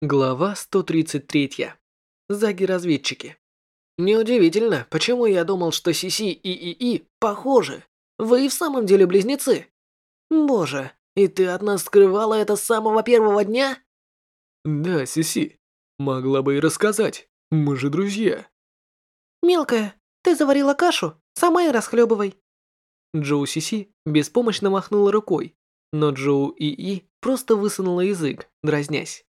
Глава 133. Заги-разведчики. Неудивительно, почему я думал, что Сиси и ИИ похожи. Вы и в самом деле близнецы. Боже, и ты от нас скрывала это с самого первого дня? Да, Сиси. Могла бы и рассказать. Мы же друзья. Мелкая, ты заварила кашу, сама и расхлебывай. Джоу Сиси беспомощно махнула рукой, но Джоу ИИ просто высунула язык, дразнясь.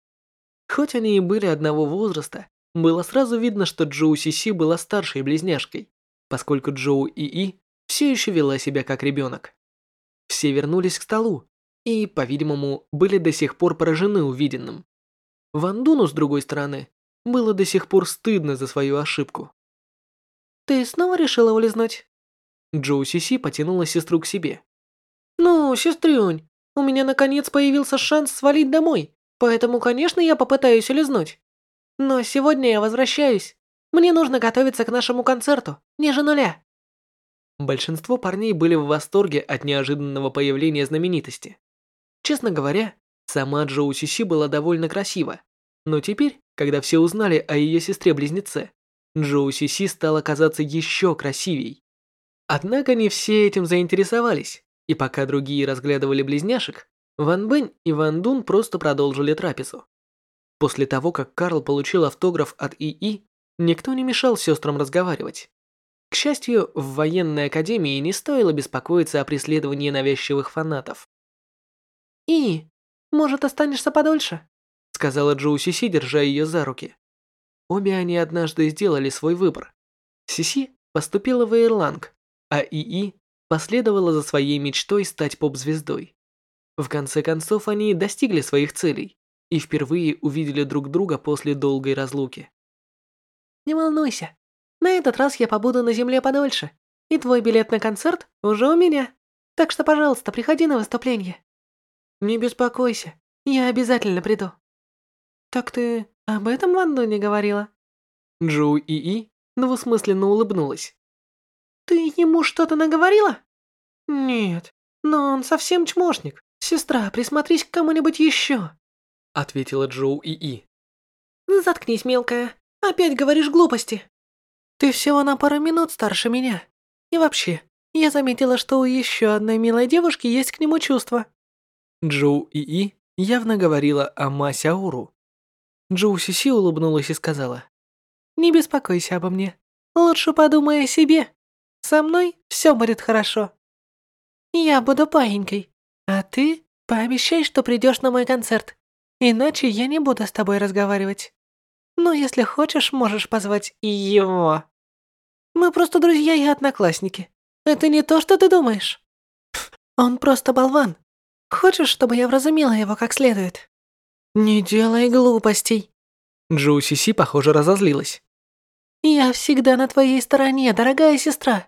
Хоть они и были одного возраста, было сразу видно, что Джоу Сиси была старшей близняшкой, поскольку Джоу ИИ все еще вела себя как ребенок. Все вернулись к столу и, по-видимому, были до сих пор поражены увиденным. Ван Дуну, с другой стороны, было до сих пор стыдно за свою ошибку. «Ты снова решила улизнуть?» Джоу Сиси потянула сестру к себе. «Ну, сестрюнь, у меня наконец появился шанс свалить домой. Поэтому, конечно, я попытаюсь улизнуть. Но сегодня я возвращаюсь. Мне нужно готовиться к нашему концерту, ниже нуля. Большинство парней были в восторге от неожиданного появления знаменитости. Честно говоря, сама Джоу Сиси была довольно красива. Но теперь, когда все узнали о ее сестре-близнеце, Джоу Сиси стала казаться еще красивей. Однако не все этим заинтересовались, и пока другие разглядывали близняшек, Ван Бэнь и Ван Дун просто продолжили трапезу. После того, как Карл получил автограф от ИИ, никто не мешал сестрам разговаривать. К счастью, в военной академии не стоило беспокоиться о преследовании навязчивых фанатов. «И, может, останешься подольше?» сказала Джоу Сиси, держа ее за руки. Обе они однажды сделали свой выбор. Сиси поступила в Эйрланг, а ИИ последовала за своей мечтой стать поп-звездой. В конце концов, они достигли своих целей и впервые увидели друг друга после долгой разлуки. «Не волнуйся, на этот раз я побуду на земле подольше, и твой билет на концерт уже у меня. Так что, пожалуйста, приходи на выступление». «Не беспокойся, я обязательно приду». «Так ты об этом Ванду не говорила?» Джоу ИИ двусмысленно улыбнулась. «Ты ему что-то наговорила?» «Нет, но он совсем чмошник. «Сестра, присмотрись к кому-нибудь еще», — ответила Джоу ИИ. «Заткнись, мелкая. Опять говоришь глупости. Ты всего на пару минут старше меня. И вообще, я заметила, что у еще одной милой девушки есть к нему чувства». Джоу ИИ явно говорила о Ма Сяору. Джоу Сиси улыбнулась и сказала. «Не беспокойся обо мне. Лучше подумай о себе. Со мной все будет хорошо. Я буду паинькой, а ты пообещай, что придешь на мой концерт, иначе я не буду с тобой разговаривать. Но если хочешь, можешь позвать и его. Мы просто друзья и одноклассники. Это не то, что ты думаешь. Он просто болван. Хочешь, чтобы я вразумила его как следует? Не делай глупостей. Джоу Сиси, похоже, разозлилась. Я всегда на твоей стороне, дорогая сестра.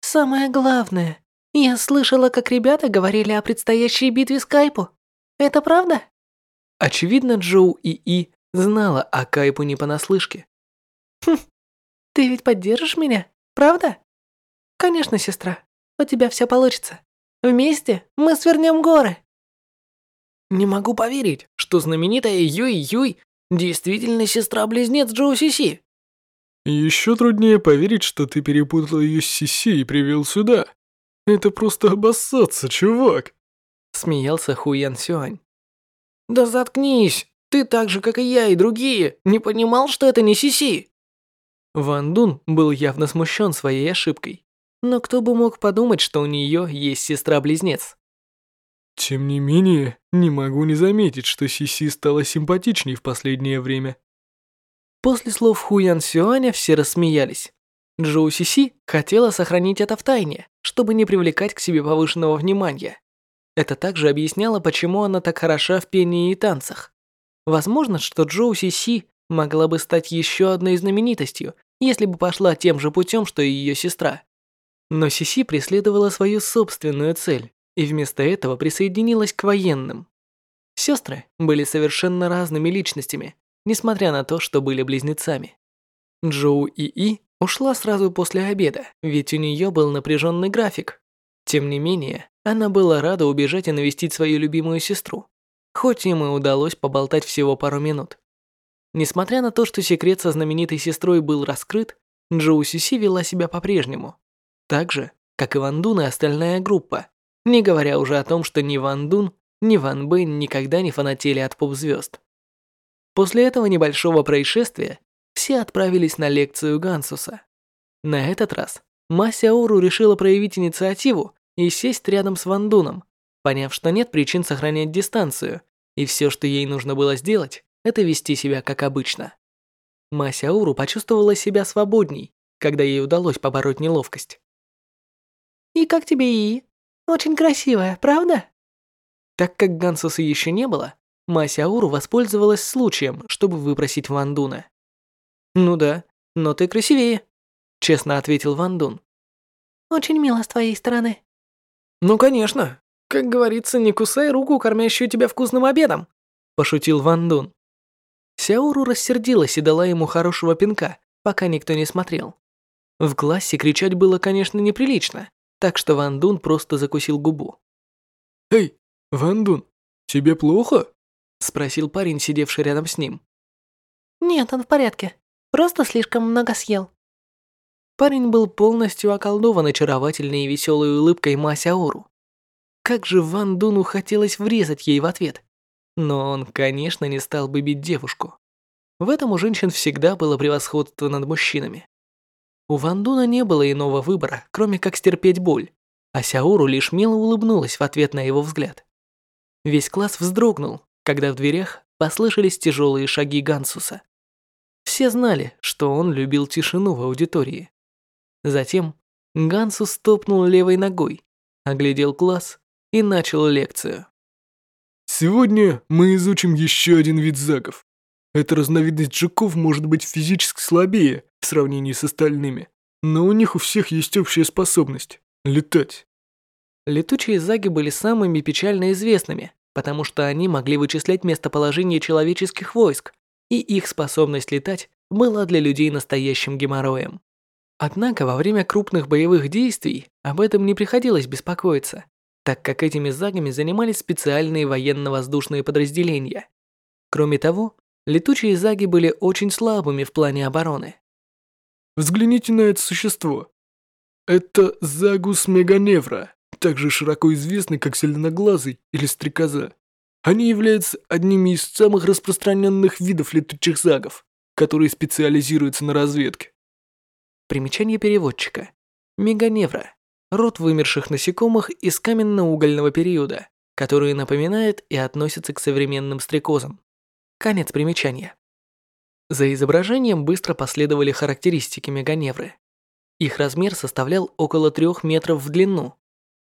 Самое главное, я слышала, как ребята говорили о предстоящей битве с Кайпу. Это правда? Очевидно, Джоу и И знала о Кайпу не понаслышке. Хм, ты ведь поддержишь меня, правда? Конечно, сестра, у тебя все получится. Вместе мы свернем горы. Не могу поверить, что знаменитая Юй Юй действительно сестра-близнец Джоу Сиси. Еще труднее поверить, что ты перепутал ее с Сиси и привел сюда. Это просто обоссаться, чувак!» Смеялся Хуян Сюань. «Да заткнись! Ты так же, как и я и другие, не понимал, что это не Сиси!» Ван Дун был явно смущен своей ошибкой. Но кто бы мог подумать, что у нее есть сестра-близнец? Тем не менее, не могу не заметить, что Сиси стала симпатичней в последнее время. После слов Хуян Сюаня все рассмеялись. Джоу Сиси хотела сохранить это в тайне, чтобы не привлекать к себе повышенного внимания. Это также объясняло, почему она так хороша в пении и танцах. Возможно, что Джоу Сиси могла бы стать еще одной знаменитостью, если бы пошла тем же путем, что и ее сестра. Но Сиси преследовала свою собственную цель и вместо этого присоединилась к военным. Сестры были совершенно разными личностями, несмотря на то, что были близнецами. Джоу и И Ушла сразу после обеда, ведь у нее был напряженный график. Тем не менее, она была рада убежать и навестить свою любимую сестру. Хоть им и удалось поболтать всего пару минут. Несмотря на то, что секрет со знаменитой сестрой был раскрыт, Джоу Сиси вела себя по-прежнему. Так же, как и Ван Дун и остальная группа, не говоря уже о том, что ни Ван Дун, ни Ван Бэйн никогда не фанатели от поп-звезд. После этого небольшого происшествия все отправились на лекцию Гансуса. На этот раз Мася Ору решила проявить инициативу и сесть рядом с Ван Дуном, поняв, что нет причин сохранять дистанцию, и все, что ей нужно было сделать, это вести себя как обычно. Мася Ауру почувствовала себя свободней, когда ей удалось побороть неловкость. «И как тебе И? Очень красивая, правда?» Так как Гансуса еще не было, Мася Ауру воспользовалась случаем, чтобы выпросить Ван Дуна. «Ну да, но ты красивее», — честно ответил Ван Дун. «Очень мило с твоей стороны». «Ну конечно. Как говорится, не кусай руку, кормящую тебя вкусным обедом», — пошутил Ван Дун. Сяору рассердилась и дала ему хорошего пинка, пока никто не смотрел. В классе кричать было, конечно, неприлично, так что Ван Дун просто закусил губу. «Эй, Ван Дун, тебе плохо?» – спросил парень, сидевший рядом с ним. «Нет, он в порядке. Просто слишком много съел». Парень был полностью околдован очаровательной и веселой улыбкой Масяору. Как же Ван Дуну хотелось врезать ей в ответ. Но он, конечно, не стал бы бить девушку. В этом у женщин всегда было превосходство над мужчинами. У Ван Дуна не было иного выбора, кроме как стерпеть боль, а Сяору лишь мило улыбнулась в ответ на его взгляд. Весь класс вздрогнул, когда в дверях послышались тяжелые шаги Гансуса. Все знали, что он любил тишину в аудитории. Затем Гансус топнул левой ногой, оглядел класс и начал лекцию. Сегодня мы изучим еще один вид загов. Эта разновидность жуков может быть физически слабее в сравнении с остальными, но у них у всех есть общая способность – летать. Летучие заги были самыми печально известными, потому что они могли вычислять местоположение человеческих войск, и их способность летать была для людей настоящим геморроем. Однако во время крупных боевых действий об этом не приходилось беспокоиться, так как этими загами занимались специальные военно-воздушные подразделения. Кроме того, летучие заги были очень слабыми в плане обороны. Взгляните на это существо. Это Загус Меганевра, также широко известный как Зеленоглазый или Стрекоза. Они являются одними из самых распространенных видов летучих загов, которые специализируются на разведке. Примечание переводчика. Меганевра род вымерших насекомых из каменно-угольного периода, которые напоминают и относятся к современным стрекозам. Конец примечания. За изображением быстро последовали характеристики меганевры. Их размер составлял около 3 метров в длину.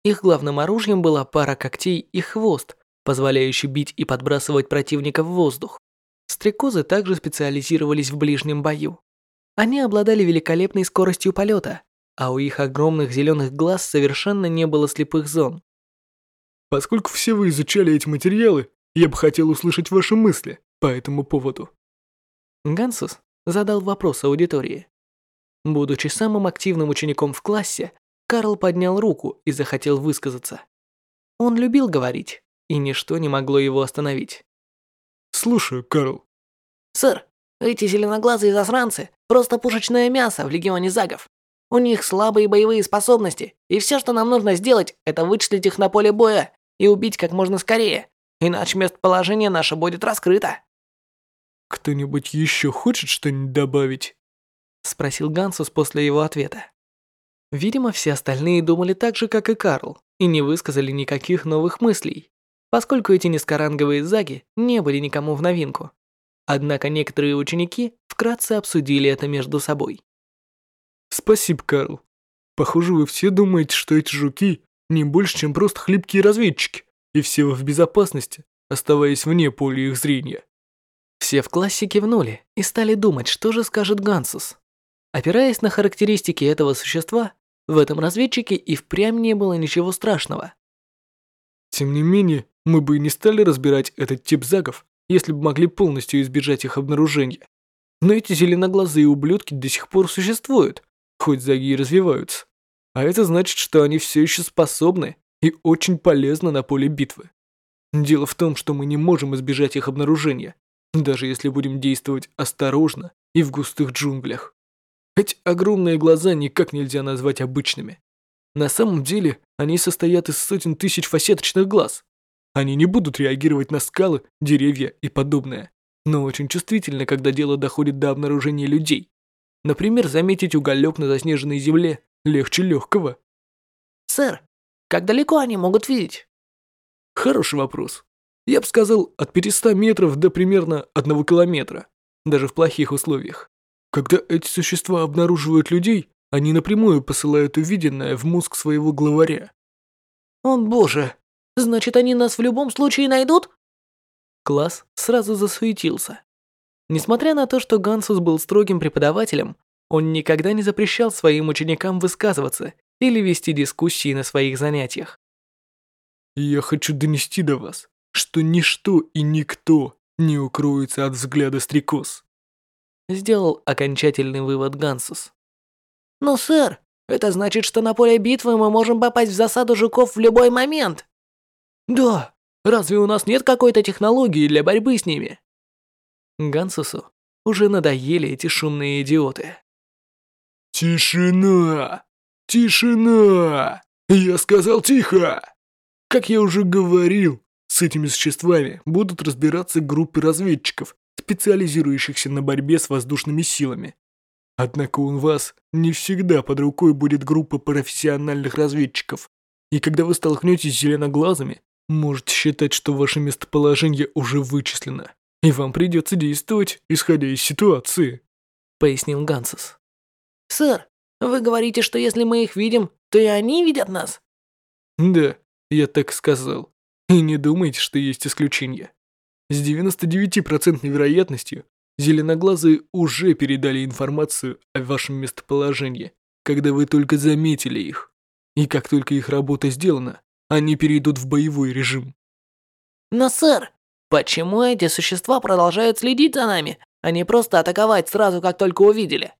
Их главным оружием была пара когтей и хвост, позволяющий бить и подбрасывать противника в воздух. Стрекозы также специализировались в ближнем бою. Они обладали великолепной скоростью полета, а у их огромных зеленых глаз совершенно не было слепых зон. Поскольку все вы изучали эти материалы, я бы хотел услышать ваши мысли по этому поводу. Гансус задал вопрос аудитории. Будучи самым активным учеником в классе, Карл поднял руку и захотел высказаться. Он любил говорить, и ничто не могло его остановить. Слушаю, Карл. Сэр, эти зеленоглазые засранцы просто пушечное мясо в легионе загов. У них слабые боевые способности, и все, что нам нужно сделать, это вычислить их на поле боя и убить как можно скорее, иначе местоположение наше будет раскрыто». «Кто-нибудь еще хочет что-нибудь добавить?» Спросил Гансус после его ответа. Видимо, все остальные думали так же, как и Карл, и не высказали никаких новых мыслей, поскольку эти низкоранговые заги не были никому в новинку. Однако некоторые ученики вкратце обсудили это между собой. Спасибо, Карл. Похоже, вы все думаете, что эти жуки не больше, чем просто хлипкие разведчики, и все вы в безопасности, оставаясь вне поля их зрения. Все в классе кивнули и стали думать, что же скажет Гансус. Опираясь на характеристики этого существа, в этом разведчике и впрямь не было ничего страшного. Тем не менее, мы бы и не стали разбирать этот тип загов, если бы могли полностью избежать их обнаружения. Но эти зеленоглазые ублюдки до сих пор существуют, хоть заги и развиваются. А это значит, что они все еще способны и очень полезны на поле битвы. Дело в том, что мы не можем избежать их обнаружения, даже если будем действовать осторожно и в густых джунглях. Эти огромные глаза никак нельзя назвать обычными. На самом деле, они состоят из сотен тысяч фасеточных глаз. Они не будут реагировать на скалы, деревья и подобное, но очень чувствительны, когда дело доходит до обнаружения людей. Например, заметить уголек на заснеженной земле легче легкого. Сэр, как далеко они могут видеть? Хороший вопрос. Я бы сказал, от 500 метров до примерно 1 километра, даже в плохих условиях. Когда эти существа обнаруживают людей, они напрямую посылают увиденное в мозг своего главаря. О боже, значит они нас в любом случае найдут? Класс сразу засуетился. Несмотря на то, что Гансус был строгим преподавателем, он никогда не запрещал своим ученикам высказываться или вести дискуссии на своих занятиях. Я хочу донести до вас, что ничто и никто не укроется от взгляда стрекоз. Сделал окончательный вывод Гансус. Но, сэр, это значит, что на поле битвы мы можем попасть в засаду жуков в любой момент. Да, разве у нас нет какой-то технологии для борьбы с ними? Гансусу уже надоели эти шумные идиоты. Тишина! Тишина! Я сказал тихо! Как я уже говорил, с этими существами будут разбираться группы разведчиков, специализирующихся на борьбе с воздушными силами. Однако у вас не всегда под рукой будет группа профессиональных разведчиков, и когда вы столкнетесь с зеленоглазыми, можете считать, что ваше местоположение уже вычислено, и вам придется действовать, исходя из ситуации», — пояснил Гансус. «Сэр, вы говорите, что если мы их видим, то и они видят нас?» «Да, я так сказал. И не думайте, что есть исключения. С 99% вероятностью зеленоглазые уже передали информацию о вашем местоположении, когда вы только заметили их. И как только их работа сделана, они перейдут в боевой режим. Но, сэр, почему эти существа продолжают следить за нами, а не просто атаковать сразу, как только увидели?